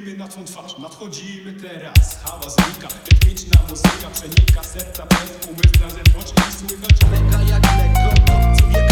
nas na twą twarz, nadchodzimy teraz. Hałas znika, rytmiczna muzyka Przenika serca przez umysł Na zewnątrz i słychać. Mega jak Lego, obcuję kawa